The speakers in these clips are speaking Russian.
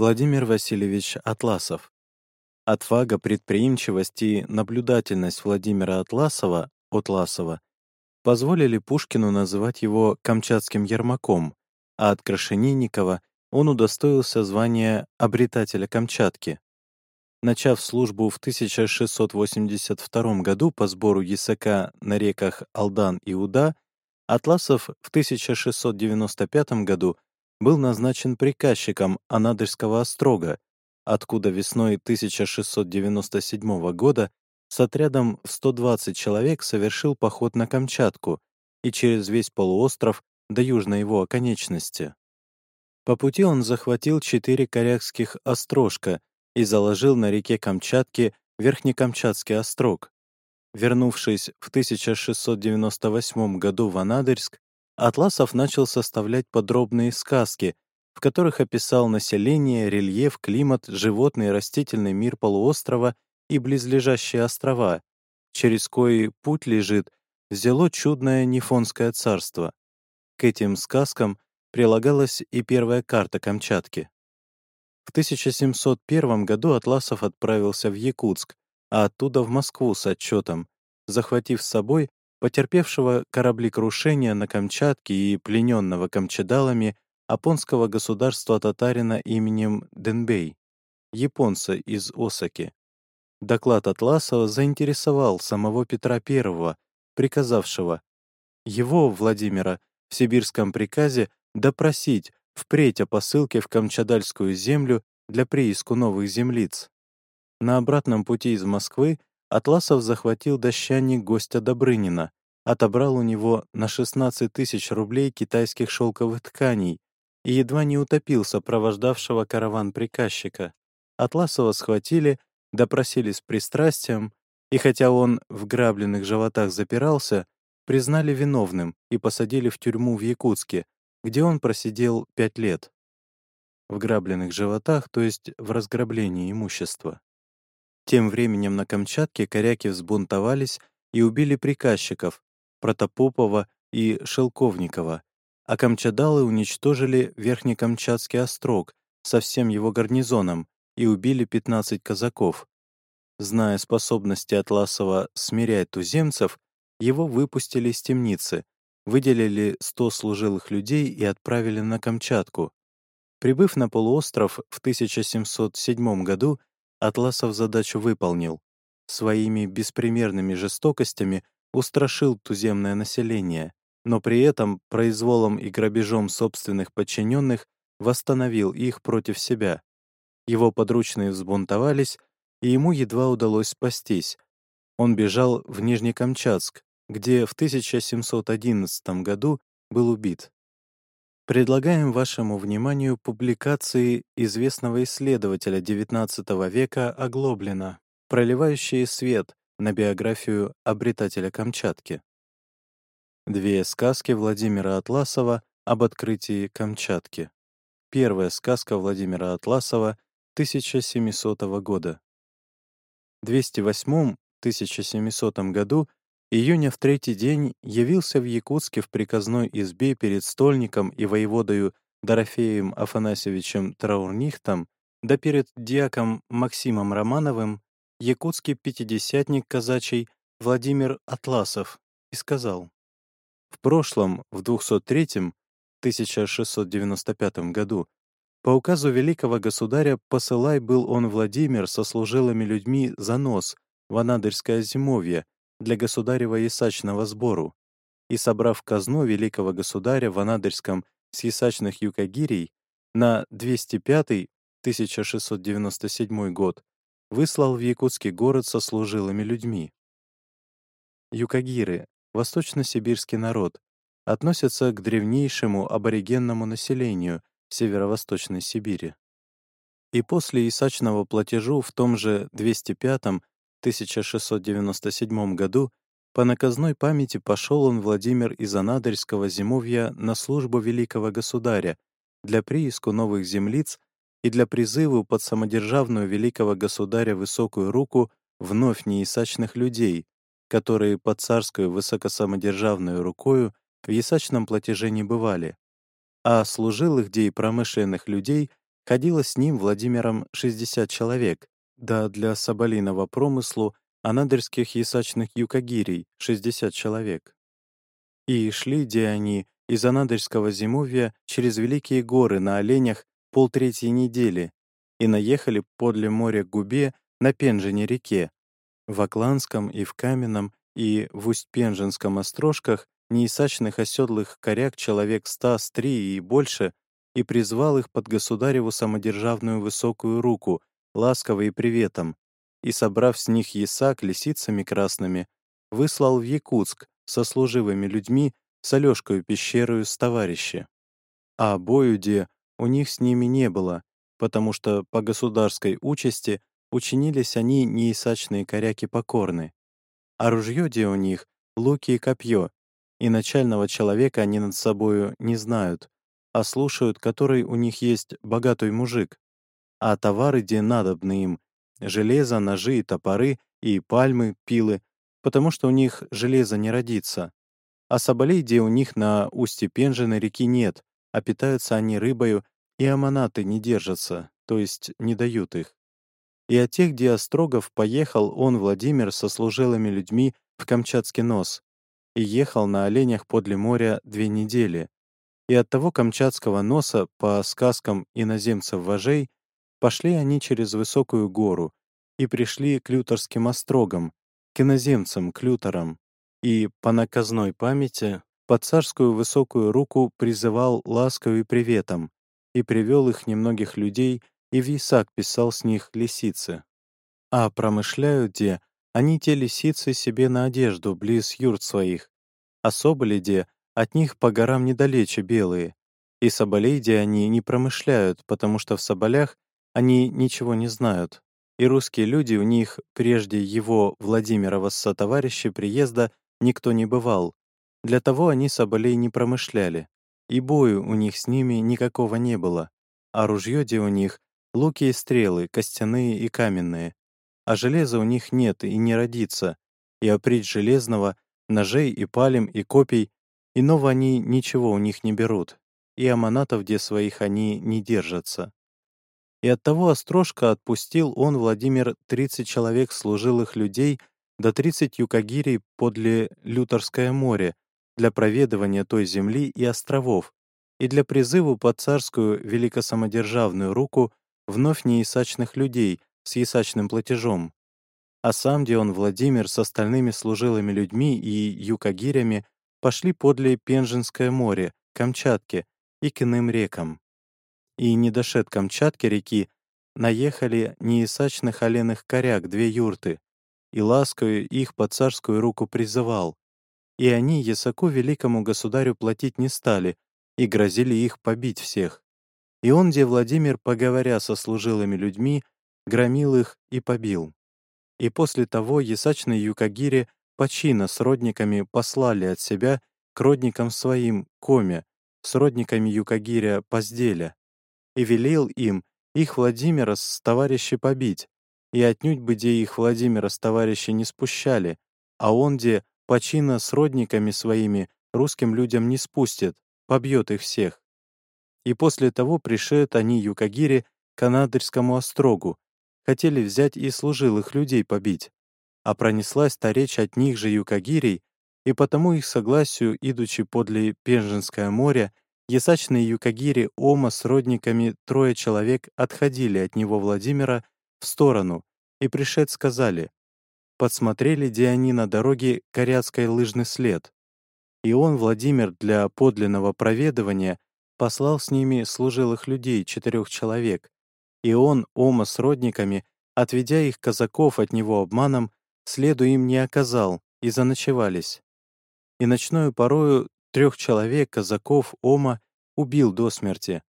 Владимир Васильевич Атласов. Отвага, предприимчивость и наблюдательность Владимира Атласова, Атласова позволили Пушкину называть его камчатским Ермаком, а от Крашенинникова он удостоился звания обретателя Камчатки. Начав службу в 1682 году по сбору ясака на реках Алдан и Уда, Атласов в 1695 году был назначен приказчиком Анадырского острога, откуда весной 1697 года с отрядом в 120 человек совершил поход на Камчатку и через весь полуостров до южной его оконечности. По пути он захватил четыре корякских острожка и заложил на реке Камчатке Верхнекамчатский острог. Вернувшись в 1698 году в Анадырск, Атласов начал составлять подробные сказки, в которых описал население, рельеф, климат, животный и растительный мир полуострова и близлежащие острова, через кои путь лежит, взяло чудное Нифонское царство. К этим сказкам прилагалась и первая карта Камчатки. В 1701 году Атласов отправился в Якутск, а оттуда в Москву с отчетом, захватив с собой потерпевшего кораблекрушения на Камчатке и плененного камчадалами японского государства татарина именем Денбей, японца из Осаки. Доклад Атласова заинтересовал самого Петра I, приказавшего его, Владимира, в сибирском приказе допросить впредь о посылке в Камчадальскую землю для прииску новых землиц. На обратном пути из Москвы Атласов захватил дощаник гостя Добрынина, отобрал у него на 16 тысяч рублей китайских шелковых тканей и едва не утопил сопровождавшего караван приказчика. Атласова схватили, допросили с пристрастием, и хотя он в грабленных животах запирался, признали виновным и посадили в тюрьму в Якутске, где он просидел пять лет. В грабленных животах, то есть в разграблении имущества. Тем временем на Камчатке коряки взбунтовались и убили приказчиков Протопопова и Шелковникова, а камчадалы уничтожили Верхнекамчатский острог со всем его гарнизоном и убили 15 казаков. Зная способности Атласова смирять туземцев, его выпустили из темницы, выделили 100 служилых людей и отправили на Камчатку. Прибыв на полуостров в 1707 году, Атласов задачу выполнил. Своими беспримерными жестокостями устрашил туземное население, но при этом произволом и грабежом собственных подчиненных восстановил их против себя. Его подручные взбунтовались, и ему едва удалось спастись. Он бежал в Нижнекамчатск, где в 1711 году был убит. Предлагаем вашему вниманию публикации известного исследователя XIX века Оглоблина, проливающие свет на биографию обретателя Камчатки. Две сказки Владимира Атласова об открытии Камчатки. Первая сказка Владимира Атласова 1700 года. В 208-1700 году июня в третий день явился в Якутске в приказной избе перед стольником и воеводою Дорофеем Афанасьевичем Траурнихтом, да перед диаком Максимом Романовым, якутский пятидесятник казачий Владимир Атласов, и сказал, «В прошлом, в 203 1695 году, по указу великого государя посылай был он Владимир со служилыми людьми за нос в Анадырское зимовье, для государева ясачного сбору, и, собрав казну великого государя в Анадырском с ясачных юкагирей на 205-1697 год, выслал в якутский город со служилыми людьми. Юкагиры — восточно-сибирский народ, относятся к древнейшему аборигенному населению северо-восточной Сибири. И после исачного платежу в том же 205 1697 году по наказной памяти пошел он Владимир из Анадырского зимовья на службу великого государя для прииску новых землиц и для призыву под самодержавную великого государя высокую руку вновь неисачных людей, которые под царскую высокосамодержавную рукою в ясачном платеже не бывали, а служилых дей промышленных людей ходило с ним Владимиром 60 человек, да для соболиного промыслу анадырских ясачных юкагирей 60 человек. И шли где они из Анадырского зимовья через великие горы на оленях полтретьей недели и наехали подле моря Губе на Пенжине реке. В Акланском и в Каменном и в Усть-Пенжинском острожках неисачных оседлых коряк человек ста с три и больше, и призвал их под государеву самодержавную высокую руку, ласково и приветом, и, собрав с них ясак лисицами красными, выслал в Якутск со служивыми людьми с Алешкою пещерою с товарищи. А боюде у них с ними не было, потому что по государской участи учинились они неисачные коряки покорны. А ружье где у них — луки и копье, и начального человека они над собою не знают, а слушают, который у них есть богатый мужик. А товары где надобны им — железо, ножи и топоры, и пальмы, пилы, потому что у них железо не родится. А соболей где у них на устье Пенжины реки нет, а питаются они рыбою и аманаты не держатся, то есть не дают их. И от тех, где Острогов поехал он, Владимир, со служилыми людьми в Камчатский нос, и ехал на оленях подле моря две недели. И от того Камчатского носа, по сказкам иноземцев-вожей, пошли они через высокую гору и пришли к люторским острогам, к иноземцам, к люторам, и по наказной памяти под царскую высокую руку призывал ласковым приветом, и привел их немногих людей, и в Исаак писал с них лисицы. А промышляют де, они те лисицы себе на одежду, близ юрт своих, а соболи де, от них по горам недалече белые, и соболей де они не промышляют, потому что в соболях они ничего не знают, и русские люди у них прежде его Владимирова сотоварища приезда никто не бывал, для того они соболей не промышляли. И бою у них с ними никакого не было, а ружье где у них — луки и стрелы, костяные и каменные, а железа у них нет и не родится, и оприть железного, ножей и палем и копий, иного они ничего у них не берут, и аманатов где своих они не держатся. И оттого Острожка отпустил он, Владимир, тридцать человек служилых людей до тридцать юкагирей подле Люторское море, для проведывания той земли и островов, и для призыву под царскую великосамодержавную руку вновь неясачных людей с ясачным платежом. А сам где он Владимир с остальными служилыми людьми и юкагирями пошли подле Пенжинское море, Камчатке и к иным рекам. И не дошед Камчатки реки, наехали неясачных оленых коряк две юрты, и ласкою их под царскую руку призывал, и они Ясаку великому государю платить не стали и грозили их побить всех. И он, где Владимир, поговоря со служилыми людьми, громил их и побил. И после того ясачные юкагири почина с родниками послали от себя к родникам своим Коме, с родниками юкагиря Позделя, и велел им их Владимира с товарищи побить, и отнюдь бы где их Владимира с товарищи не спущали, а он где почина с родниками своими русским людям не спустит, побьет их всех. И после того пришеют они Юкагири к Анадырскому острогу, хотели взять и служилых людей побить. А пронеслась та речь от них же Юкагирей, и потому их согласию, идучи подле Пенжинское море, ясачные Юкагири Ома с родниками трое человек отходили от него Владимира в сторону, и пришед сказали, подсмотрели, где они на дороге коряцкой лыжный след. И он, Владимир, для подлинного проведывания послал с ними служилых людей, четырех человек. И он, Ома с родниками, отведя их казаков от него обманом, следу им не оказал, и заночевались. И ночную порою трех человек, казаков, Ома, убил до смерти,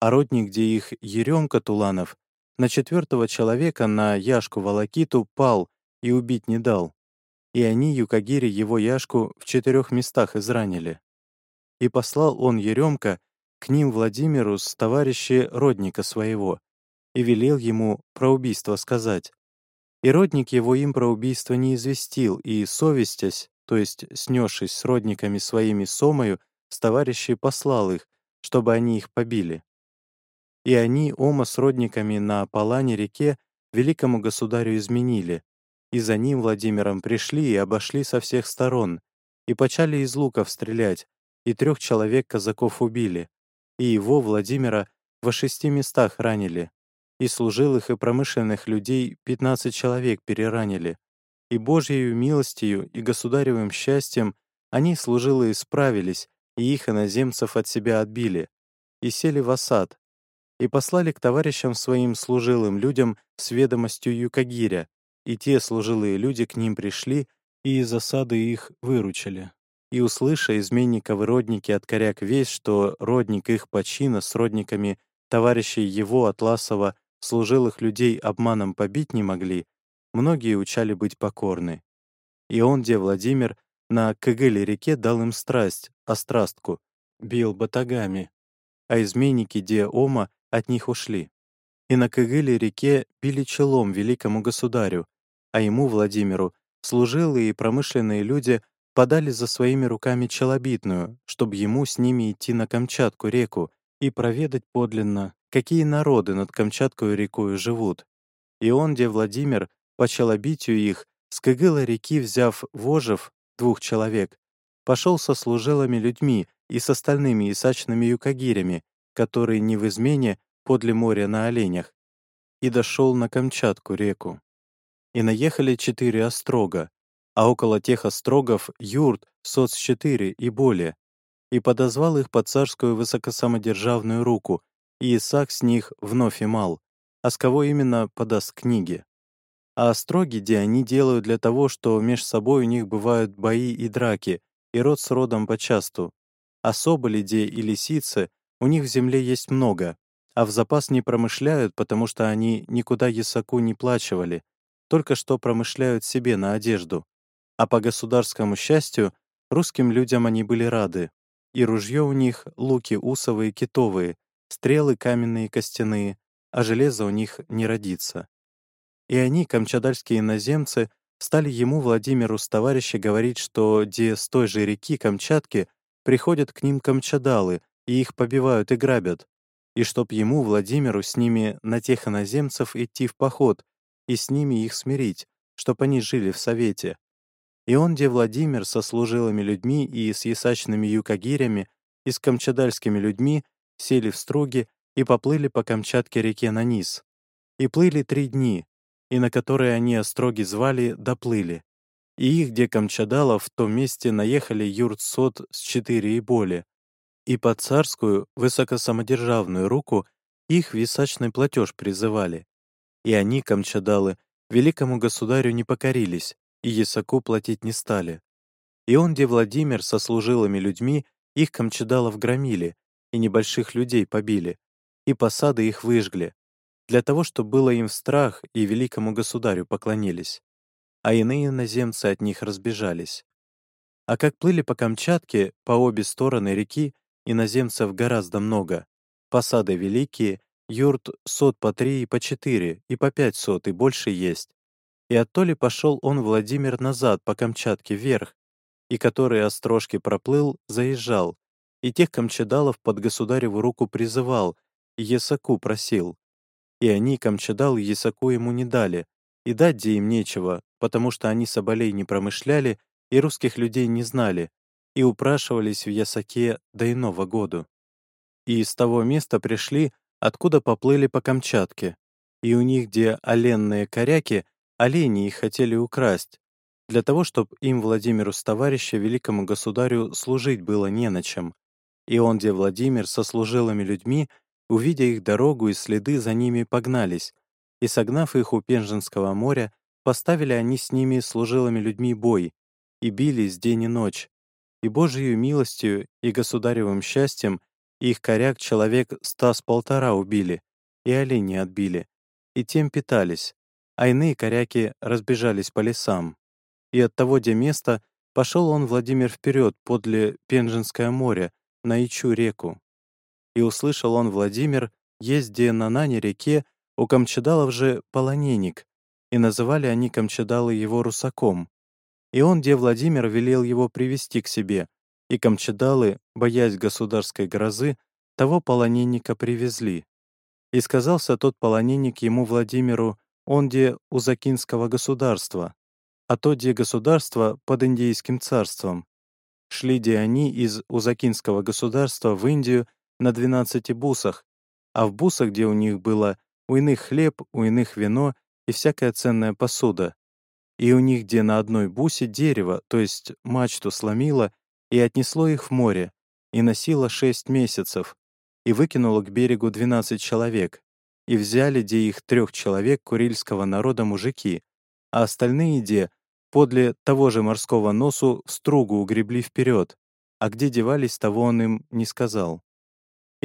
а родник, где их Еремка Туланов, на четвертого человека, на Яшку Волокиту, пал, и убить не дал. И они, Юкагири, его Яшку в четырех местах изранили. И послал он Еремка к ним Владимиру с товарища родника своего, и велел ему про убийство сказать. И родник его им про убийство не известил, и, совестясь, то есть снесшись с родниками своими Сомою, с товарищей послал их, чтобы они их побили. И они ома с родниками на Палане реке великому государю изменили, и за ним Владимиром пришли и обошли со всех сторон, и почали из луков стрелять, и трех человек казаков убили, и его, Владимира, во шести местах ранили, и служилых и промышленных людей пятнадцать человек переранили, и Божьей милостью и государевым счастьем они, служилые, справились, и их иноземцев от себя отбили, и сели в осад, и послали к товарищам своим служилым людям с ведомостью Юкагиря, и те служилые люди к ним пришли и из осады их выручили. И, услыша изменниковы родники от коряк весь, что родник их почина с родниками товарищей его, Атласова, служилых людей обманом побить не могли, многие учали быть покорны. И он, где Владимир, на Кыгыле-реке дал им страсть, острастку, бил батагами, а изменники де Ома от них ушли. И на Кыгыле-реке били челом великому государю, а ему, Владимиру, служилые и промышленные люди подали за своими руками челобитную, чтобы ему с ними идти на Камчатку реку и проведать подлинно, какие народы над Камчаткою рекою живут. И он, где Владимир, по челобитию их, с Кыгыла реки взяв вожев, двух человек, пошел со служилыми людьми и с остальными исачными юкагирями, которые не в измене подле моря на оленях, и дошел на Камчатку реку. И наехали четыре острога, а около тех острогов юрт, соц-четыре и более, и подозвал их под царскую высокосамодержавную руку, и Исаак с них вновь имал, а с кого именно подаст книги. А остроги, где они делают для того, что меж собой у них бывают бои и драки, и род с родом почасту. А соболи, где и лисицы, у них в земле есть много, а в запас не промышляют, потому что они никуда ясаку не плачивали, только что промышляют себе на одежду. А по государскому счастью, русским людям они были рады. И ружье у них — луки усовые китовые, стрелы каменные костяные, а железо у них не родится. И они, камчадальские иноземцы, стали ему, Владимиру, с товарища говорить, что где с той же реки Камчатки приходят к ним камчадалы и их побивают и грабят, и чтоб ему, Владимиру, с ними на тех иноземцев идти в поход и с ними их смирить, чтоб они жили в совете. И он, где Владимир со служилыми людьми и с ясачными юкагирями и с камчадальскими людьми сели в струги и поплыли по Камчатке реке на низ. И плыли три дни, и на которые они остроги звали, доплыли. И их, где Камчадалов, в том месте наехали юрт сот с четыре и более. И под царскую, высокосамодержавную руку их висачный платеж призывали. И они, камчадалы, великому государю не покорились, и ясаку платить не стали. И он, где Владимир со служилыми людьми, их камчадалов громили, и небольших людей побили, и посады их выжгли, для того, чтобы было им в страх и великому государю поклонились, а иные иноземцы от них разбежались. А как плыли по Камчатке, по обе стороны реки, иноземцев гораздо много, посады великие, юрт сот по три и по четыре, и по пять сот, и больше есть. И оттоли пошел он, Владимир, назад по Камчатке вверх, и который острожки проплыл, заезжал, и тех камчадалов под государеву руку призывал, и Есаку просил. И они, камчадал, Есаку ему не дали, и дать где им нечего, потому что они соболей не промышляли и русских людей не знали, и упрашивались в Ясаке до иного году. И из того места пришли, откуда поплыли по Камчатке, и у них, где оленные коряки, олени их хотели украсть, для того, чтобы им, Владимиру с товарища, великому государю, служить было не на чем. И он, где Владимир, со служилыми людьми, увидя их дорогу и следы за ними, погнались, и, согнав их у Пенжинского моря, поставили они с ними служилыми людьми бой, и бились день и ночь. И Божией милостью и государевым счастьем их коряк человек ста с полтора убили, и олени отбили, и тем питались, а иные коряки разбежались по лесам. И от того, где место, пошел он, Владимир, вперед подле Пенжинское море, на Ичу реку. И услышал он, Владимир, где на Нане реке, у Камчадалов же полоненник, и называли они Камчадалы его русаком. И он, где Владимир, велел его привести к себе, и Камчадалы, боясь государской грозы, того полоненника привезли. И сказался тот полоненник ему Владимиру, он де Узакинского государства, а то де государство под Индийским царством. Шли де они из Узакинского государства в Индию на двенадцати бусах, а в бусах, где у них было у иных хлеб, у иных вино и всякая ценная посуда. И у них где на одной бусе дерево, то есть мачту сломило, и отнесло их в море, и носило шесть месяцев, и выкинуло к берегу двенадцать человек, и взяли где их трех человек курильского народа мужики, а остальные где подле того же морского носу в стругу угребли вперед, а где девались, того он им не сказал.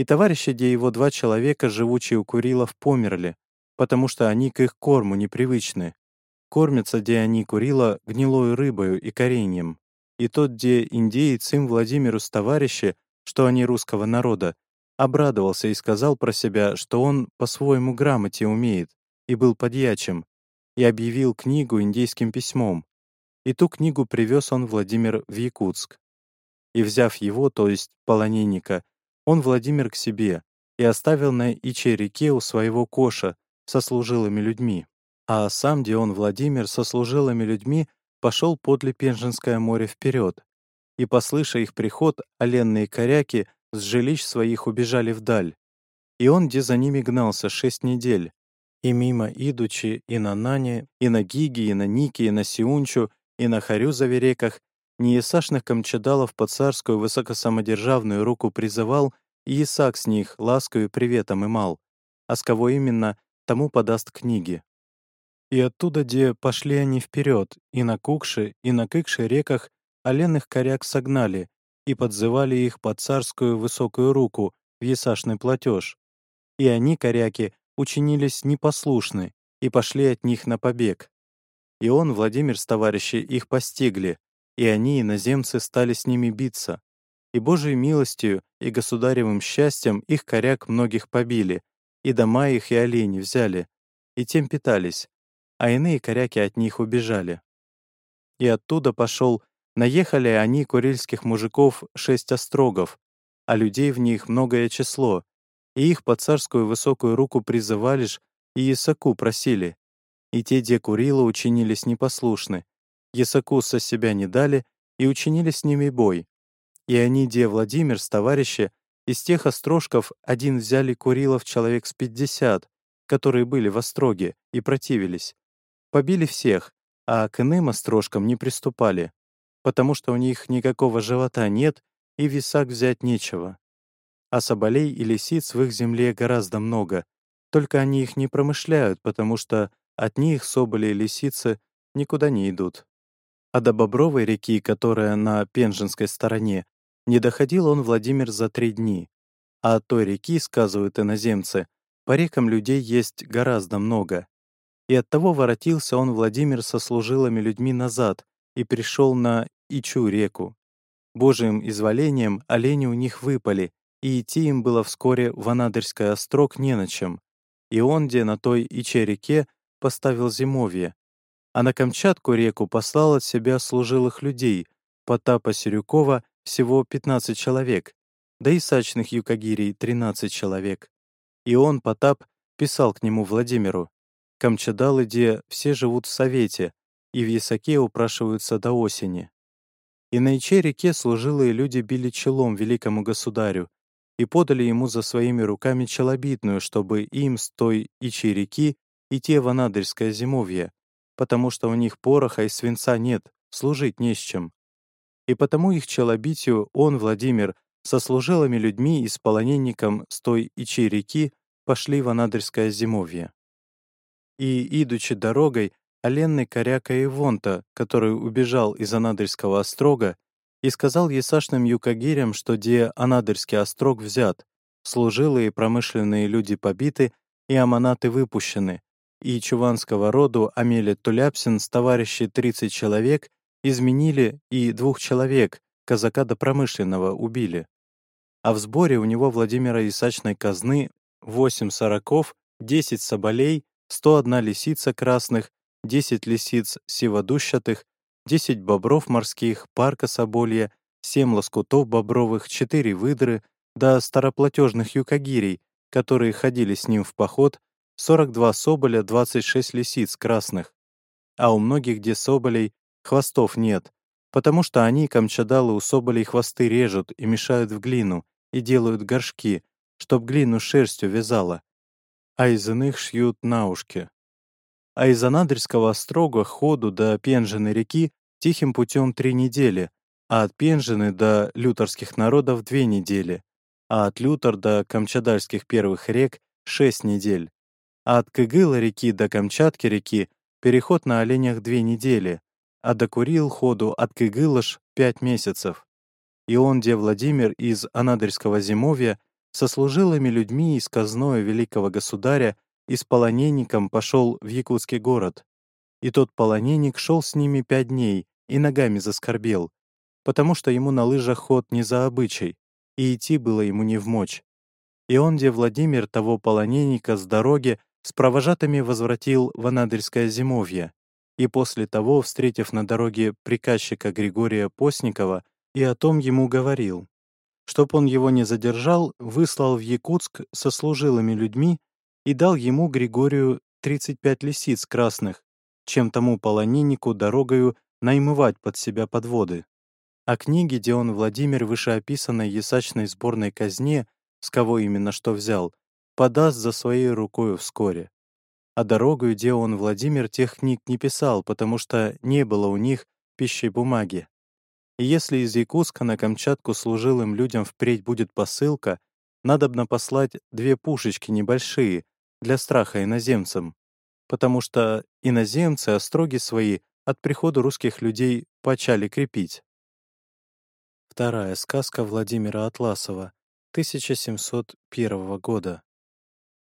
И товарищи, где его два человека, живучие у Курилов, померли, потому что они к их корму непривычны. Кормятся, где они Курила, гнилой рыбою и кореньем. И тот, где индеец им Владимиру с товарищи, что они русского народа, обрадовался и сказал про себя, что он по-своему грамоте умеет, и был подьячим, и объявил книгу индейским письмом. И ту книгу привез он Владимир в Якутск. И взяв его, то есть полоненника, он Владимир к себе и оставил на Иче реке у своего коша со служилыми людьми. А сам Дион Владимир со служилыми людьми пошел подле Пенжинское море вперед. И, послыша их приход, оленные коряки с жилищ своих убежали вдаль. И он где за ними гнался шесть недель. И мимо идучи и на Нане, и на Гиге, и на Нике, и на Сиунчу, и на Харюзове реках, неясашных камчадалов под царскую высокосамодержавную руку призывал, и Исаак с них ласкою приветом имал, а с кого именно, тому подаст книги. И оттуда, где пошли они вперед, и на Кукше, и на Кыкше реках оленных коряк согнали, и подзывали их под царскую высокую руку в ясашный платеж. И они, коряки, учинились непослушны и пошли от них на побег. И он, Владимир с товарищи, их постигли, и они, иноземцы, стали с ними биться. И Божией милостью и государевым счастьем их коряк многих побили, и дома их и олени взяли, и тем питались, а иные коряки от них убежали. И оттуда пошел, наехали они курильских мужиков шесть острогов, а людей в них многое число, и их под царскую высокую руку призывали ж и Исаку просили. И те, где Курила, учинились непослушны. Исаку со себя не дали и учинили с ними бой. И они, где Владимир с товарищи, из тех острожков один взяли Курилов человек с пятьдесят, которые были в остроге и противились. Побили всех, а к иным острожкам не приступали, потому что у них никакого живота нет и висак взять нечего. А соболей и лисиц в их земле гораздо много, только они их не промышляют, потому что от них соболи и лисицы никуда не идут. А до Бобровой реки, которая на Пенжинской стороне, не доходил он Владимир за три дни. А от той реки, сказывают иноземцы, по рекам людей есть гораздо много. И оттого воротился он, Владимир, со служилыми людьми назад и пришел на Ичу реку. Божиим изволением олени у них выпали, и идти им было вскоре в Анадырский острог не на чем. И он, где на той Иче реке, поставил зимовье. А на Камчатку реку послал от себя служилых людей, Потапа Сирюкова всего 15 человек, да и сачных юкагирей 13 человек. И он, Потап, писал к нему Владимиру, Камчадалы, где все живут в Совете, и в Ясаке упрашиваются до осени. И на Иче реке служилые люди били челом великому государю и подали ему за своими руками челобитную, чтобы им с той Ичи реки идти в Анадырское зимовье, потому что у них пороха и свинца нет, служить не с чем. И потому их челобитию он, Владимир, со служилыми людьми и с полоненником с той Ичи реки пошли в Анадырское зимовье и, идучи дорогой, оленный коряка Ивонта, который убежал из Анадырского острога, и сказал есашным юкагирям, что де Анадырский острог взят, служилые промышленные люди побиты и аманаты выпущены, и чуванского роду Амелия Туляпсин с товарищей 30 человек изменили и двух человек, казака до промышленного, убили. А в сборе у него Владимира Исачной казны 8 сороков, 10 соболей, 101 лисица красных, 10 лисиц сиводущатых, 10 бобров морских, парка соболья, 7 лоскутов бобровых, 4 выдры, да староплатежных юкагирей, которые ходили с ним в поход, 42 соболя, 26 лисиц красных. А у многих, где соболей, хвостов нет, потому что они, камчадалы, у соболей хвосты режут и мешают в глину, и делают горшки, чтоб глину шерстью вязала, а из иных шьют на ушки. А из Анадырского острога ходу до Пенжины реки тихим путем три недели, а от Пенжины до люторских народов две недели, а от Лютор до Камчадальских первых рек шесть недель, а от Кыгыла реки до Камчатки реки переход на оленях две недели, а до Курил ходу от Кыгылыш пять месяцев. И он, где Владимир из Анадырского зимовья, со служилыми людьми из казною великого государя и с полоненником пошел в якутский город. И тот полоненник шел с ними пять дней и ногами заскорбел, потому что ему на лыжах ход не за обычай, и идти было ему не в мочь. И он, где Владимир того полоненника с дороги с провожатыми возвратил в Анадырское зимовье, и после того, встретив на дороге приказчика Григория Постникова, и о том ему говорил. Чтоб он его не задержал, выслал в Якутск со служилыми людьми и дал ему, Григорию, 35 лисиц красных, чем тому полониннику дорогою наймывать под себя подводы. А книги, где он Владимир вышеописанной ясачной сборной казне, с кого именно что взял, подаст за своей рукою вскоре. А дорогою, где он Владимир тех книг не писал, потому что не было у них пищей бумаги. И если из Якутска на Камчатку служилым людям впредь будет посылка, надобно послать две пушечки небольшие для страха иноземцам, потому что иноземцы остроги свои от прихода русских людей почали крепить. Вторая сказка Владимира Атласова, 1701 года.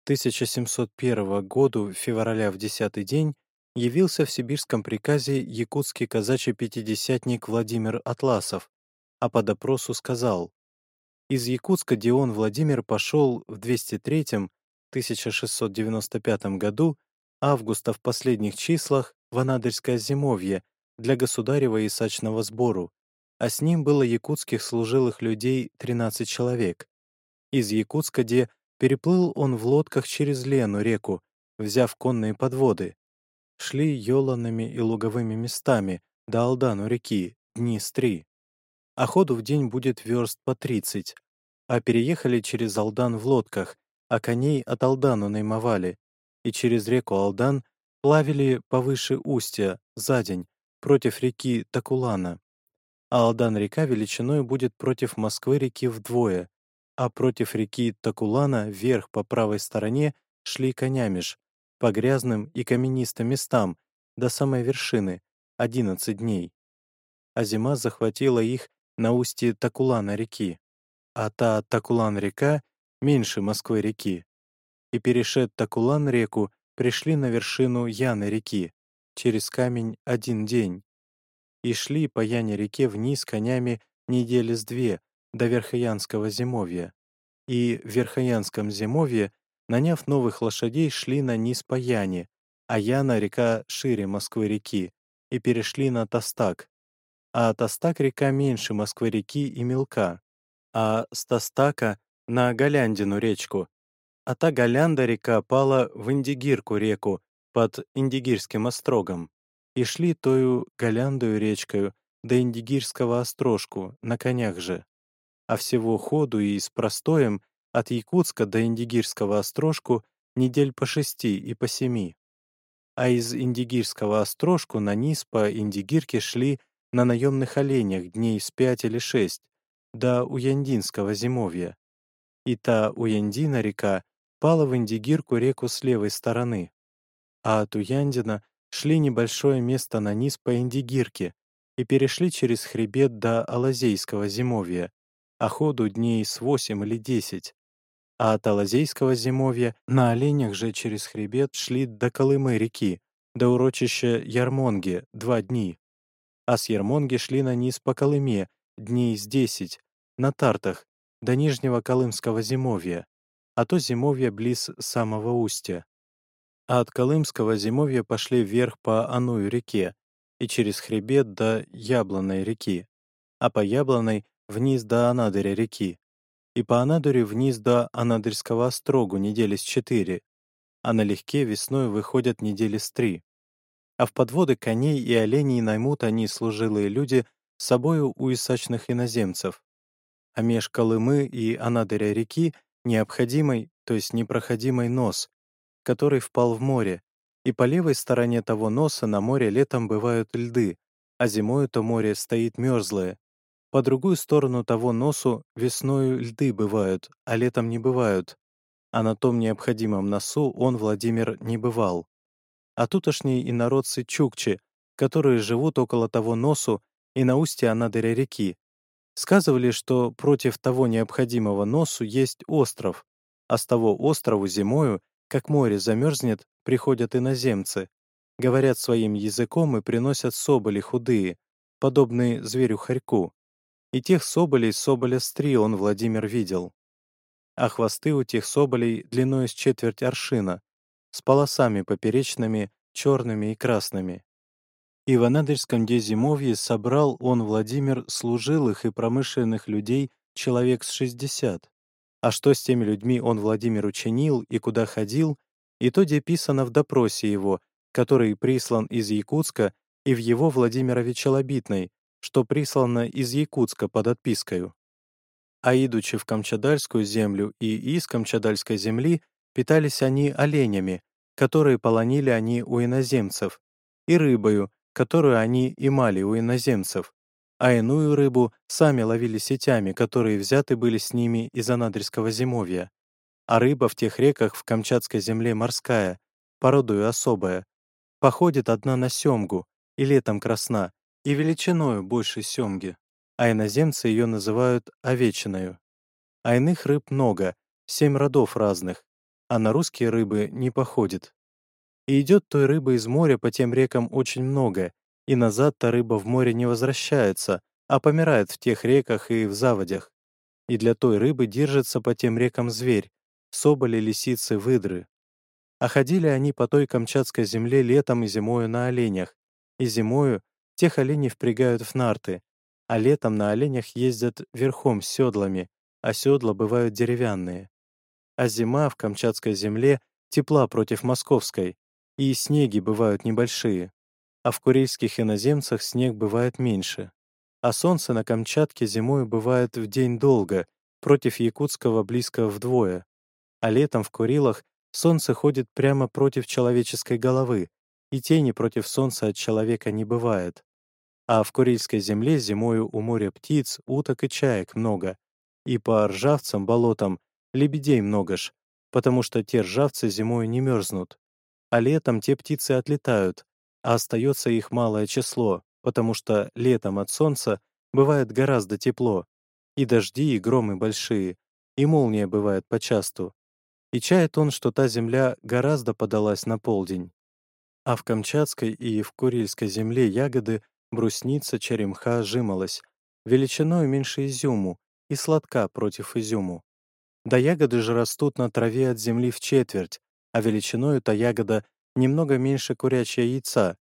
1701 году февраля в десятый день явился в сибирском приказе якутский казачий пятидесятник Владимир Атласов, а по допросу сказал, из Якутска Дион Владимир пошел в 203-1695 году августа в последних числах в Анадырское зимовье для государева и сачного сбору, а с ним было якутских служилых людей 13 человек. Из Якутска, где переплыл он в лодках через Лену реку, взяв конные подводы, шли еланными и луговыми местами до Алдану реки, дни с три. А в день будет верст по тридцать, а переехали через Алдан в лодках, а коней от Алдану наймовали, и через реку Алдан плавили повыше устья за день против реки Такулана. А Алдан-река величиной будет против Москвы-реки вдвое, а против реки Такулана вверх по правой стороне шли конями по грязным и каменистым местам до самой вершины, 11 дней. А зима захватила их на устье Такулана реки, а та Такулан-река меньше Москвы-реки. И перешед Такулан реку, пришли на вершину Яны реки, через камень один день. И шли по Яне-реке вниз конями недели с две до Верхоянского зимовья. И в Верхоянском зимовье Наняв новых лошадей, шли на низ по Яне, а Яна — река шире Москвы-реки, и перешли на Тостак. А Тостак — река меньше Москвы-реки и мелка, а с Тостака — на Голяндину речку. А та Голянда-река пала в Индигирку реку под Индигирским острогом, и шли тою Голяндою речкою до Индигирского острожку, на конях же. А всего ходу и с простоем — от Якутска до Индигирского острожку недель по шести и по семи. А из Индигирского острожку на низ по Индигирке шли на наемных оленях дней с пять или шесть, до Уяндинского зимовья. И та Уяндина река пала в Индигирку реку с левой стороны. А от Уяндина шли небольшое место на низ по Индигирке и перешли через хребет до Алазейского зимовья, а ходу дней с восемь или десять а от Алазейского зимовья на оленях же через хребет шли до Колымы реки, до урочища Ярмонги два дни. А с Ярмонги шли на низ по Колыме дней с десять, на Тартах, до Нижнего Колымского зимовья, а то зимовья близ самого устья. А от Колымского зимовья пошли вверх по Аную реке и через хребет до Яблонной реки, а по Яблонной вниз до Анадыря реки, и по Анадыре вниз до Анадырского острогу недели с четыре, а налегке весной выходят недели с три. А в подводы коней и оленей наймут они, служилые люди, с собою у исачных иноземцев. А меж Колымы и Анадыря реки необходимый, то есть непроходимый нос, который впал в море, и по левой стороне того носа на море летом бывают льды, а зимою то море стоит мерзлое. По другую сторону того носу весною льды бывают, а летом не бывают, а на том необходимом носу он, Владимир, не бывал. А тутошние инородцы чукчи, которые живут около того носу и на устье Анадыря реки, сказывали, что против того необходимого носу есть остров, а с того острову зимою, как море замерзнет, приходят иноземцы, говорят своим языком и приносят соболи худые, подобные зверю-хорьку. И тех соболей соболя стри он, Владимир, видел. А хвосты у тех соболей длиной с четверть аршина, с полосами поперечными, черными и красными. И в Анадырском зимовье собрал он, Владимир, служилых и промышленных людей человек с шестьдесят. А что с теми людьми он, Владимир, учинил и куда ходил, и то, где писано в допросе его, который прислан из Якутска, и в его Владимировича Лобитной, что прислано из Якутска под отпискою. А идучи в Камчадальскую землю и из Камчадальской земли, питались они оленями, которые полонили они у иноземцев, и рыбою, которую они имали у иноземцев, а иную рыбу сами ловили сетями, которые взяты были с ними из Анадырского зимовья. А рыба в тех реках в Камчатской земле морская, породою особая, походит одна на семгу, и летом красна, и величиною больше семги, а иноземцы ее называют овечиною. А иных рыб много, семь родов разных, а на русские рыбы не походит. И идет той рыбы из моря по тем рекам очень много, и назад та рыба в море не возвращается, а помирает в тех реках и в заводях. И для той рыбы держится по тем рекам зверь, соболи, лисицы, выдры. А ходили они по той Камчатской земле летом и зимою на оленях, и зимою тех оленей впрягают в нарты, а летом на оленях ездят верхом с седлами, а седла бывают деревянные. А зима в Камчатской земле тепла против московской, и снеги бывают небольшие, а в курильских иноземцах снег бывает меньше. А солнце на Камчатке зимой бывает в день долго, против якутского близко вдвое, а летом в Курилах солнце ходит прямо против человеческой головы, и тени против солнца от человека не бывает. А в Курильской земле зимою у моря птиц, уток и чаек много, и по ржавцам, болотам лебедей много ж, потому что те ржавцы зимою не мерзнут. А летом те птицы отлетают, а остается их малое число, потому что летом от солнца бывает гораздо тепло, и дожди, и громы большие, и молния бывает почасту. И чает он, что та земля гораздо подалась на полдень. А в Камчатской и в Курильской земле ягоды, брусница, черемха, жимолось, величиной меньше изюму и сладка против изюму. Да ягоды же растут на траве от земли в четверть, а величиной та ягода немного меньше курячья яйца,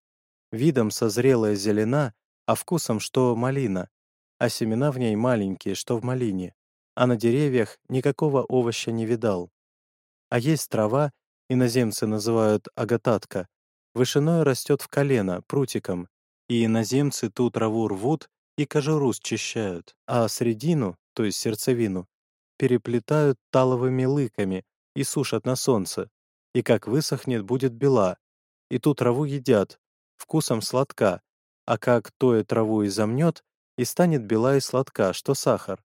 видом созрелая зелена, а вкусом что малина, а семена в ней маленькие, что в малине, а на деревьях никакого овоща не видал. А есть трава, иноземцы называют агататка, вышиной растет в колено, прутиком, и иноземцы ту траву рвут и кожуру счищают, а средину, то есть сердцевину, переплетают таловыми лыками и сушат на солнце, и как высохнет, будет бела, и ту траву едят, вкусом сладка, а как тое траву и замнет, и станет бела и сладка, что сахар.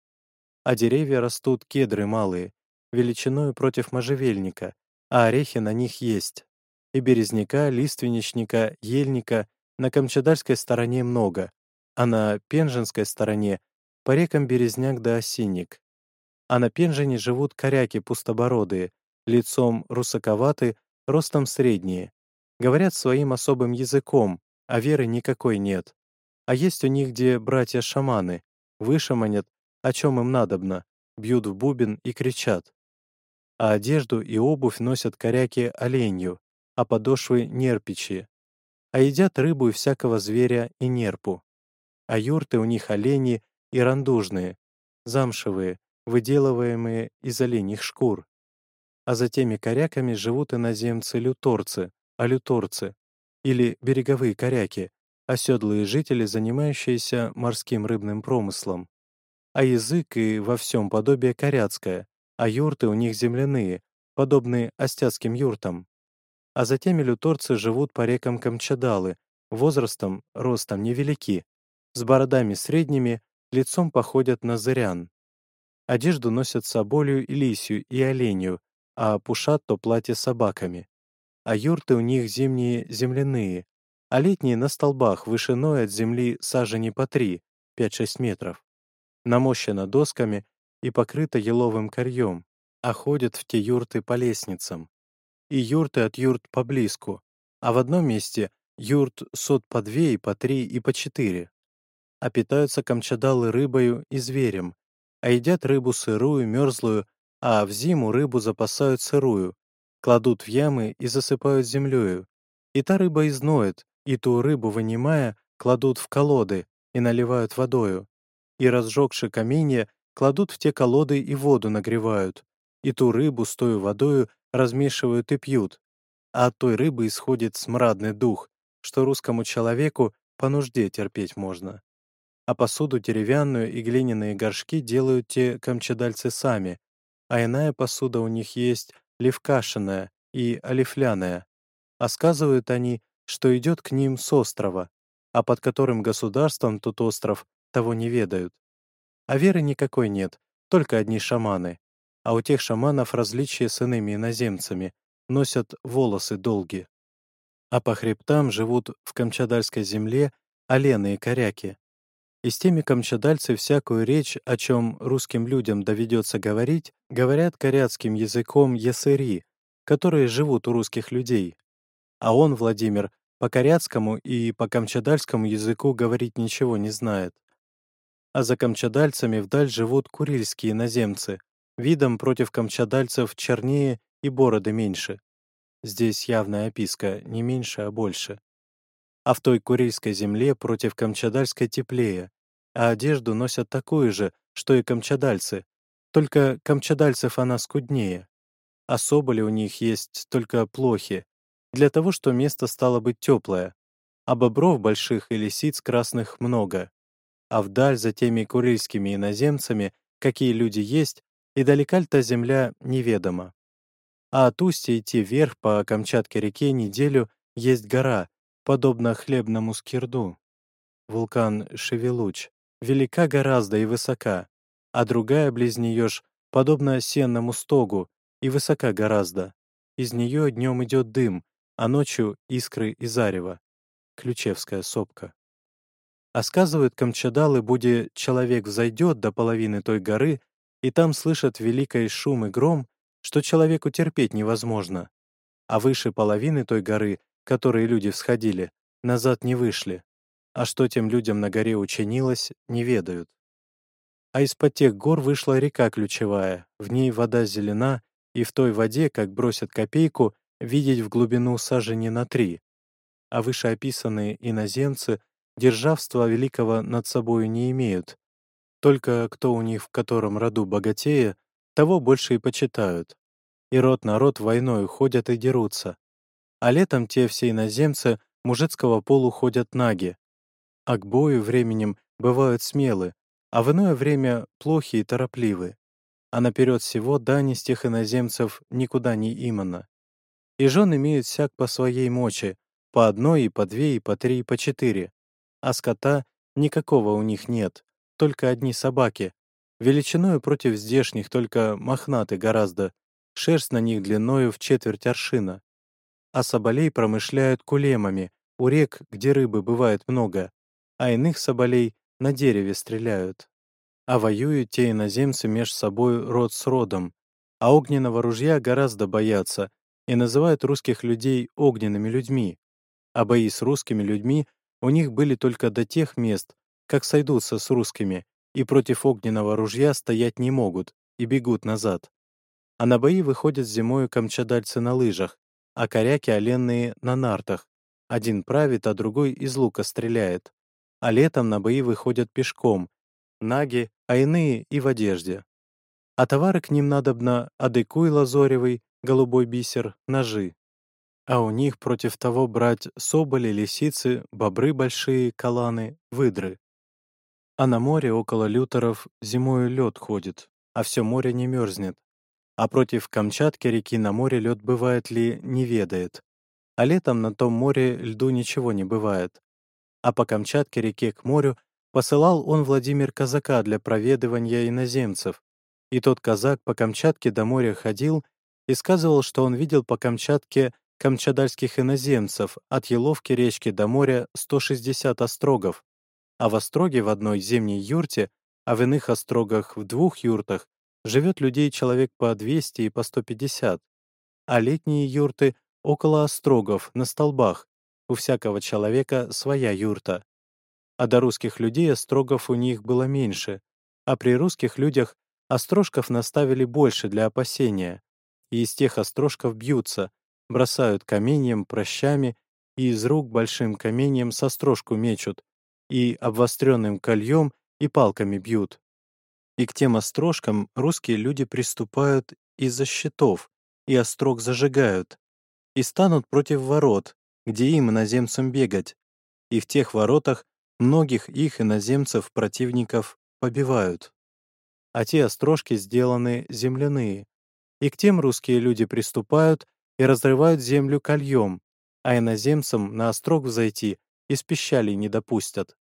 А деревья растут кедры малые, величиною против можжевельника, а орехи на них есть. И березняка, лиственничника, ельника на Камчадальской стороне много, а на Пенжинской стороне по рекам березняк да осинник. А на Пенжине живут коряки пустобородые, лицом русаковаты, ростом средние. Говорят своим особым языком, а веры никакой нет. А есть у них где братья-шаманы, вышаманят, о чем им надобно, бьют в бубен и кричат. А одежду и обувь носят коряки оленью, а подошвы — нерпичи. А едят рыбу и всякого зверя и нерпу. А юрты у них олени и рандужные, замшевые, выделываемые из оленьих шкур. А за теми коряками живут иноземцы-люторцы, алюторцы, или береговые коряки, оседлые жители, занимающиеся морским рыбным промыслом. А язык и во всем подобие коряцкое, а юрты у них земляные, подобные остяцким юртам. А затем люторцы живут по рекам Камчадалы, возрастом, ростом невелики, с бородами средними, лицом походят на зырян. Одежду носят соболью и лисью и оленью, а пушат то платье собаками. А юрты у них зимние земляные, а летние на столбах вышиной от земли сажени по три, 5-6 метров. Намощено досками и покрыто еловым корьем, а ходят в те юрты по лестницам. И юрты от юрт поблизку, а в одном месте юрт сот по две и по три и по четыре. А питаются камчадалы рыбою и зверем, а едят рыбу сырую, мерзлую, а в зиму рыбу запасают сырую, кладут в ямы и засыпают землею. И та рыба изноет, и ту рыбу, вынимая, кладут в колоды и наливают водою. И разжегши каменья, кладут в те колоды и воду нагревают, и ту рыбу с той водою размешивают и пьют. А от той рыбы исходит смрадный дух, что русскому человеку по нужде терпеть можно. А посуду деревянную и глиняные горшки делают те камчадальцы сами, а иная посуда у них есть левкашиная и олифляная. А сказывают они, что идет к ним с острова, а под которым государством тот остров того не ведают. А веры никакой нет, только одни шаманы. А у тех шаманов различия с иными иноземцами, носят волосы долгие. А по хребтам живут в камчадальской земле олены и коряки. И с теми камчадальцы всякую речь, о чем русским людям доведется говорить, говорят коряцким языком ясыри, которые живут у русских людей. А он, Владимир, по коряцкому и по камчадальскому языку говорить ничего не знает а за камчадальцами вдаль живут курильские иноземцы, видом против камчадальцев чернее и бороды меньше. Здесь явная описка, не меньше, а больше. А в той курильской земле против камчадальской теплее, а одежду носят такую же, что и камчадальцы, только камчадальцев она скуднее. А соболи у них есть только плохи, для того, что место стало быть теплое, а бобров больших и лисиц красных много а вдаль за теми курильскими иноземцами, какие люди есть, и далека ль та земля неведома. А от устья идти вверх по Камчатке-реке неделю есть гора, подобно хлебному скирду. Вулкан Шевелуч. Велика гораздо и высока, а другая близ нее ж подобна сенному стогу и высока гораздо. Из нее днем идет дым, а ночью — искры и зарево. Ключевская сопка. А сказывают камчадалы, буде человек взойдет до половины той горы, и там слышат великий шум и гром, что человеку терпеть невозможно. А выше половины той горы, которые люди всходили, назад не вышли. А что тем людям на горе учинилось, не ведают. А из-под тех гор вышла река ключевая, в ней вода зелена, и в той воде, как бросят копейку, видеть в глубину сажени на три. А вышеописанные иноземцы державства великого над собою не имеют. Только кто у них в котором роду богатее, того больше и почитают. И род народ войной ходят и дерутся. А летом те все иноземцы мужицкого полу ходят наги. А к бою временем бывают смелы, а в иное время плохи и торопливы. А наперед всего дани с тех иноземцев никуда не имано. И жен имеют всяк по своей мочи, по одной и по две и по три и по четыре а скота никакого у них нет, только одни собаки. Величиною против здешних, только мохнаты гораздо, шерсть на них длиною в четверть аршина. А соболей промышляют кулемами, у рек, где рыбы бывает много, а иных соболей на дереве стреляют. А воюют те иноземцы меж собой род с родом, а огненного ружья гораздо боятся и называют русских людей огненными людьми, а бои с русскими людьми у них были только до тех мест, как сойдутся с русскими, и против огненного ружья стоять не могут, и бегут назад. А на бои выходят зимою камчадальцы на лыжах, а коряки оленные на нартах. Один правит, а другой из лука стреляет. А летом на бои выходят пешком, наги, а иные и в одежде. а товары к ним надобно адыкуй лазоревый, голубой бисер, ножи. А у них против того брать соболи, лисицы, бобры большие, каланы, выдры. А на море около лютеров зимою лед ходит, а все море не мерзнет. А против Камчатки реки на море лед бывает ли, не ведает. А летом на том море льду ничего не бывает. А по Камчатке реке к морю посылал он Владимир казака для проведывания иноземцев. И тот казак по Камчатке до моря ходил и сказывал, что он видел по Камчатке камчадальских иноземцев от Еловки речки до моря 160 острогов, а в остроге в одной зимней юрте, а в иных острогах в двух юртах живет людей человек по 200 и по 150, а летние юрты около острогов, на столбах, у всякого человека своя юрта. А до русских людей острогов у них было меньше, а при русских людях острожков наставили больше для опасения, и из тех острожков бьются, бросают каменьем, прощами, и из рук большим каменьем со строжку мечут, и обвостренным кольем и палками бьют. И к тем острожкам русские люди приступают из-за щитов, и острог зажигают, и станут против ворот, где им, иноземцам, бегать, и в тех воротах многих их иноземцев, противников, побивают. А те острожки сделаны земляные, и к тем русские люди приступают и разрывают землю кольем, а иноземцам на острог взойти из пищалей не допустят.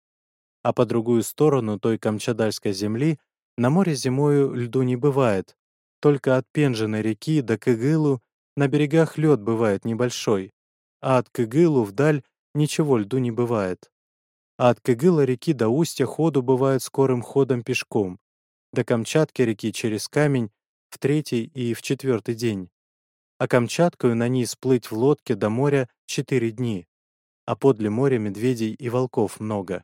А по другую сторону той Камчадальской земли на море зимою льду не бывает, только от Пенжиной реки до Кыгылу на берегах лед бывает небольшой, а от Кыгылу вдаль ничего льду не бывает. А от Кыгыла реки до устья ходу бывает скорым ходом пешком, до Камчатки реки через камень в третий и в четвертый день а Камчаткою на ней сплыть в лодке до моря четыре дни, а подле моря медведей и волков много.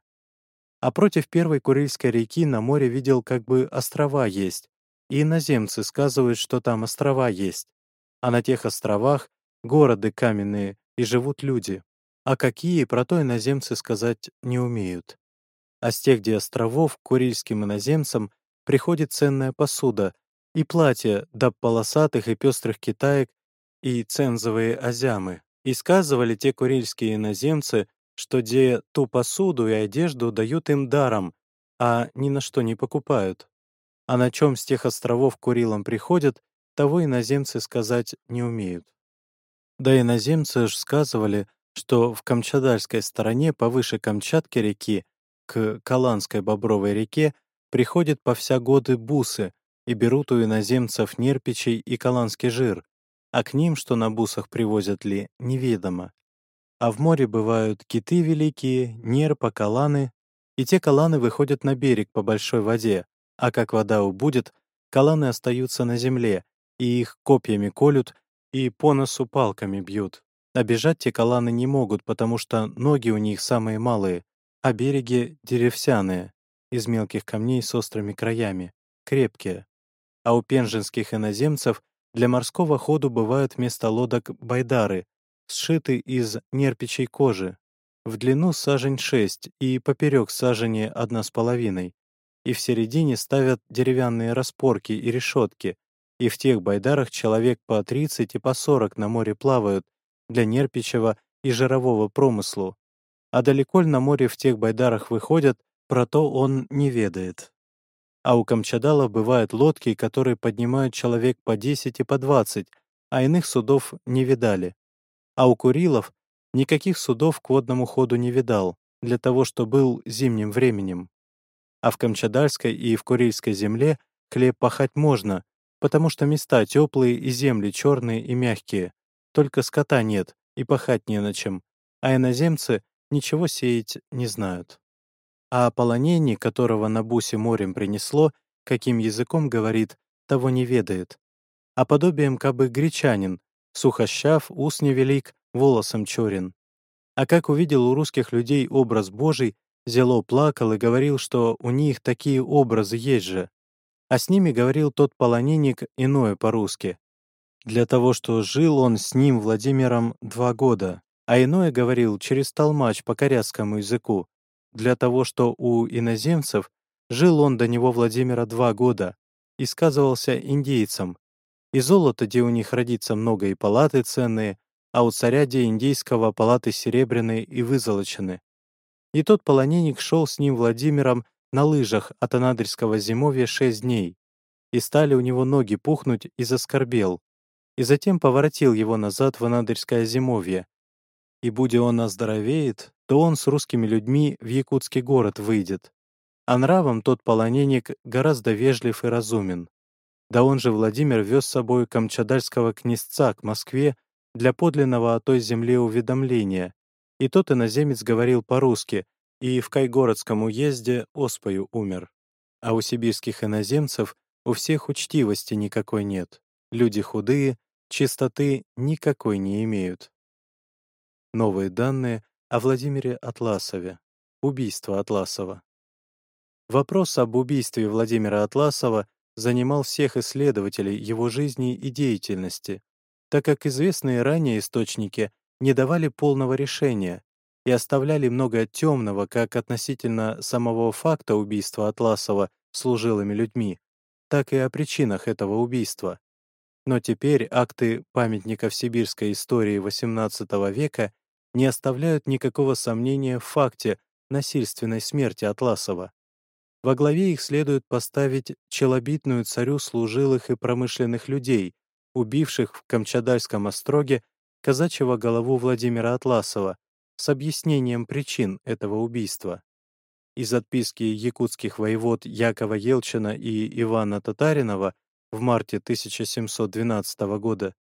А против первой Курильской реки на море видел как бы острова есть, и иноземцы сказывают, что там острова есть, а на тех островах города каменные и живут люди. А какие, про то иноземцы сказать не умеют. А с тех, где островов, курильским иноземцам приходит ценная посуда и платья до полосатых и пестрых китаек и цензовые азямы. И сказывали те курильские иноземцы, что где ту посуду и одежду дают им даром, а ни на что не покупают. А на чем с тех островов Курилам приходят, того иноземцы сказать не умеют. Да иноземцы ж сказывали, что в Камчадальской стороне повыше Камчатки реки к Каланской Бобровой реке приходят по вся годы бусы и берут у иноземцев нерпичей и каланский жир, а к ним, что на бусах привозят ли, неведомо. А в море бывают киты великие, нерпа, каланы, и те каланы выходят на берег по большой воде, а как вода убудет, каланы остаются на земле, и их копьями колют и по носу палками бьют. А те каланы не могут, потому что ноги у них самые малые, а береги деревсяные, из мелких камней с острыми краями, крепкие. А у пенжинских иноземцев для морского ходу бывают вместо лодок байдары, сшиты из нерпичей кожи, в длину сажень 6 и поперек сажени одна с половиной, и в середине ставят деревянные распорки и решетки, и в тех байдарах человек по 30 и по 40 на море плавают для нерпичего и жирового промыслу, а далеко на море в тех байдарах выходят, про то он не ведает. А у Камчадала бывают лодки, которые поднимают человек по 10 и по 20, а иных судов не видали. А у Курилов никаких судов к водному ходу не видал, для того, что был зимним временем. А в Камчадальской и в Курильской земле хлеб пахать можно, потому что места теплые и земли черные и мягкие, только скота нет и пахать не на чем, а иноземцы ничего сеять не знают. А о полонении, которого на бусе морем принесло, каким языком говорит, того не ведает. А подобием кабы гречанин, сухощав, ус невелик, волосом черен. А как увидел у русских людей образ Божий, зело плакал и говорил, что у них такие образы есть же. А с ними говорил тот полоненник иное по-русски. Для того, что жил он с ним, Владимиром, два года, а иное говорил через толмач по коряцкому языку, для того, что у иноземцев жил он до него Владимира два года, и сказывался индейцам, и золото, где у них родится много, и палаты ценные, а у царя, где индейского палаты серебряные и вызолочены. И тот полоненник шел с ним Владимиром на лыжах от Анадырского зимовья шесть дней, и стали у него ноги пухнуть, и заскорбел, и затем поворотил его назад в Анадырское зимовье. И будь он оздоровеет, то он с русскими людьми в якутский город выйдет. А нравом тот полоненник гораздо вежлив и разумен. Да он же Владимир вез с собой камчадальского князца к Москве для подлинного о той земле уведомления, и тот иноземец говорил по-русски, и в Кайгородском уезде оспою умер. А у сибирских иноземцев у всех учтивости никакой нет. Люди худые, чистоты никакой не имеют. Новые данные о Владимире Атласове. Убийство Атласова. Вопрос об убийстве Владимира Атласова занимал всех исследователей его жизни и деятельности, так как известные ранее источники не давали полного решения и оставляли много темного как относительно самого факта убийства Атласова служилыми людьми, так и о причинах этого убийства. Но теперь акты памятников сибирской истории XVIII века не оставляют никакого сомнения в факте насильственной смерти Атласова. Во главе их следует поставить челобитную царю служилых и промышленных людей, убивших в Камчадальском остроге казачьего голову Владимира Атласова, с объяснением причин этого убийства. Из отписки якутских воевод Якова Елчина и Ивана Татаринова в марте 1712 года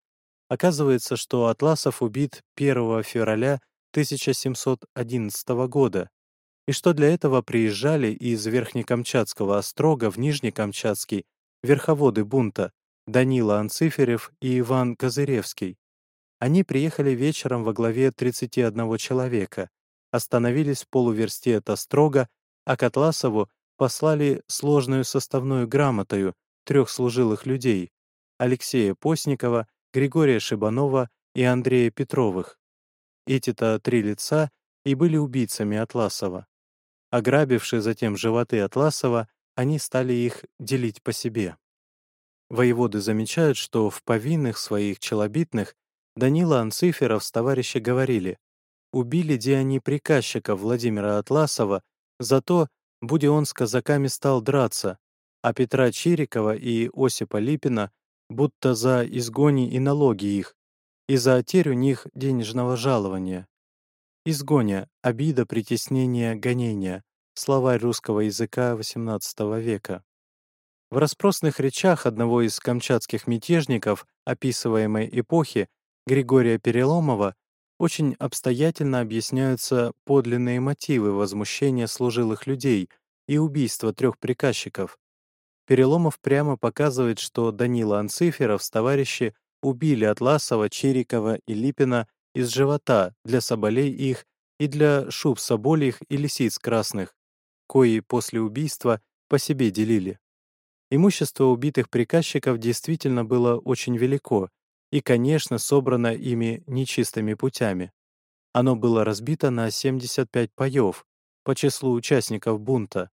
оказывается, что Атласов убит 1 февраля 1711 года, и что для этого приезжали из Верхнекамчатского острога в Нижнекамчатский верховоды бунта Данила Анциферев и Иван Козыревский. Они приехали вечером во главе 31 человека, остановились в полуверсте от острога, а к Атласову послали сложную составную грамотою трех служилых людей — Алексея Постникова, Григория Шибанова и Андрея Петровых. Эти-то три лица и были убийцами Атласова. Ограбившие затем животы Атласова, они стали их делить по себе. Воеводы замечают, что в повинных своих челобитных Данила Анциферов с товарищи говорили, убили де они приказчика Владимира Атласова за то, будь он с казаками стал драться, а Петра Чирикова и Осипа Липина будто за изгони и налоги их, и за отерю них денежного жалования. Изгоня, обида, притеснение, гонение. Словарь русского языка XVIII века. В распросных речах одного из камчатских мятежников описываемой эпохи Григория Переломова очень обстоятельно объясняются подлинные мотивы возмущения служилых людей и убийства трех приказчиков. Переломов прямо показывает, что Данила Анциферов с товарищи убили Атласова, Чирикова и Липина из живота для соболей их и для шуб собольих и лисиц красных, кои после убийства по себе делили. Имущество убитых приказчиков действительно было очень велико и, конечно, собрано ими нечистыми путями. Оно было разбито на 75 паев по числу участников бунта,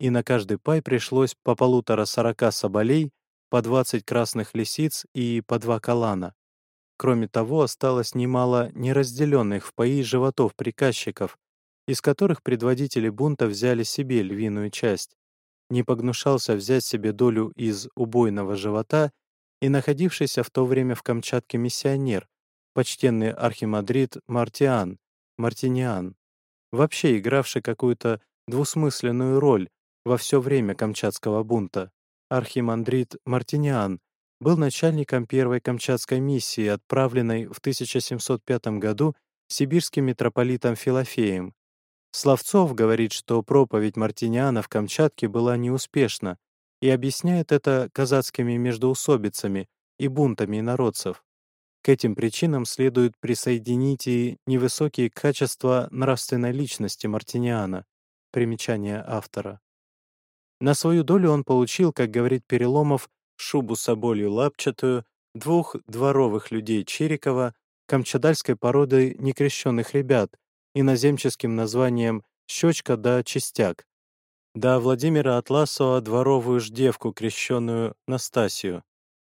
и на каждый пай пришлось по полутора сорока соболей, по 20 красных лисиц и по два калана. Кроме того, осталось немало неразделенных в паи животов приказчиков, из которых предводители бунта взяли себе львиную часть не погнушался взять себе долю из убойного живота и находившийся в то время в Камчатке миссионер, почтенный архимандрит Мартиан, Мартиниан, вообще игравший какую-то двусмысленную роль во все время Камчатского бунта. Архимандрит Мартиниан был начальником первой Камчатской миссии, отправленной в 1705 году сибирским митрополитом Филофеем, Славцов говорит, что проповедь Мартиниана в Камчатке была неуспешна и объясняет это казацкими междоусобицами и бунтами народцев. К этим причинам следует присоединить и невысокие качества нравственной личности Мартиниана. Примечание автора. На свою долю он получил, как говорит Переломов, шубу соболью лапчатую, двух дворовых людей Чирикова, камчадальской породы некрещенных ребят, иноземческим названием «щечка да частяк». до Владимира Атласова дворовую ж девку, крещенную Настасию.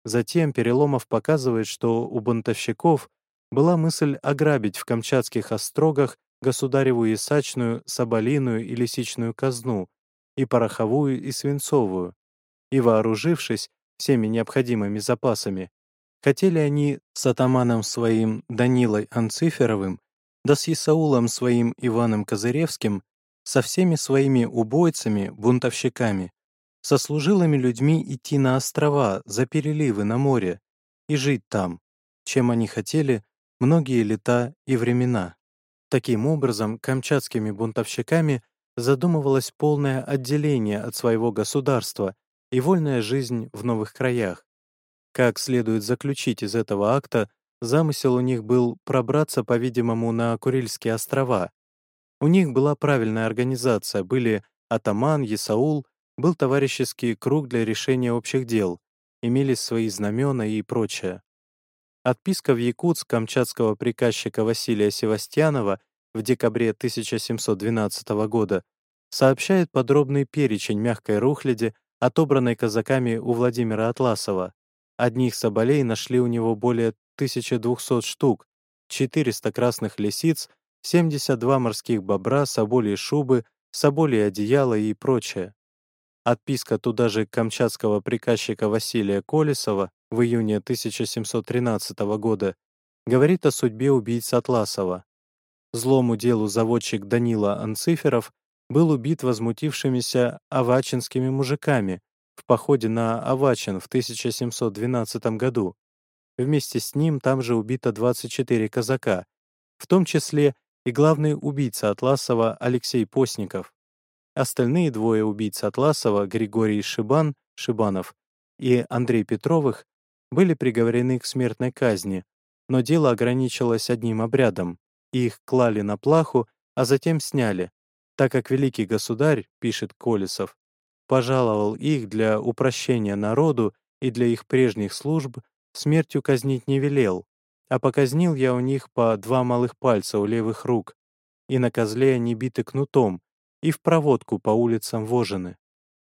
Затем Переломов показывает, что у бунтовщиков была мысль ограбить в камчатских острогах государеву исачную, соболиную и лисичную казну, и пороховую, и свинцовую, и, вооружившись всеми необходимыми запасами, хотели они с атаманом своим Данилой Анциферовым, да с Исаулом своим Иваном Козыревским, со всеми своими убойцами, бунтовщиками, со служилыми людьми идти на острова, за переливы на море и жить там, чем они хотели многие лета и времена. Таким образом, камчатскими бунтовщиками задумывалось полное отделение от своего государства и вольная жизнь в новых краях. Как следует заключить из этого акта, замысел у них был пробраться, по-видимому, на Курильские острова. У них была правильная организация, были атаман, Есаул, был товарищеский круг для решения общих дел, имелись свои знамена и прочее. Отписка в Якутск камчатского приказчика Василия Севастьянова в декабре 1712 года сообщает подробный перечень мягкой рухляди, отобранной казаками у Владимира Атласова. Одних соболей нашли у него более 1200 штук, 400 красных лисиц, 72 морских бобра, соболи шубы, соболи одеяла и прочее. Отписка туда же камчатского приказчика Василия Колесова в июне 1713 года говорит о судьбе убийцы Атласова. Злому делу заводчик Данила Анциферов был убит возмутившимися авачинскими мужиками в походе на Авачин в 1712 году. Вместе с ним там же убито 24 казака, в том числе и главный убийца Атласова Алексей Постников. Остальные двое убийц Атласова, Григорий Шибан, Шибанов и Андрей Петровых, были приговорены к смертной казни, но дело ограничилось одним обрядом. Их клали на плаху, а затем сняли, так как великий государь, пишет Колесов, пожаловал их для упрощения народу и для их прежних служб, смертью казнить не велел, а показнил я у них по два малых пальца у левых рук, и на козле они биты кнутом, и в проводку по улицам вожены.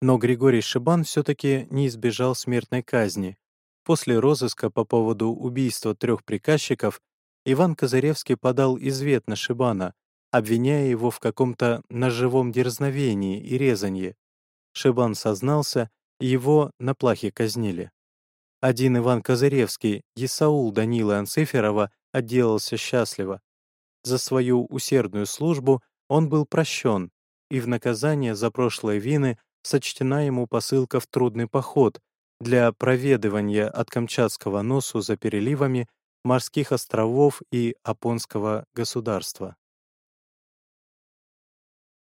Но Григорий Шибан все-таки не избежал смертной казни. После розыска по поводу убийства трех приказчиков Иван Козыревский подал извет на Шибана, обвиняя его в каком-то ножевом дерзновении и резанье. Шибан сознался, и его на плахе казнили. Один Иван Козыревский, Исаул Данила Анциферова, отделался счастливо. За свою усердную службу он был прощен, и в наказание за прошлые вины сочтена ему посылка в трудный поход для проведывания от Камчатского носу за переливами морских островов и Апонского государства.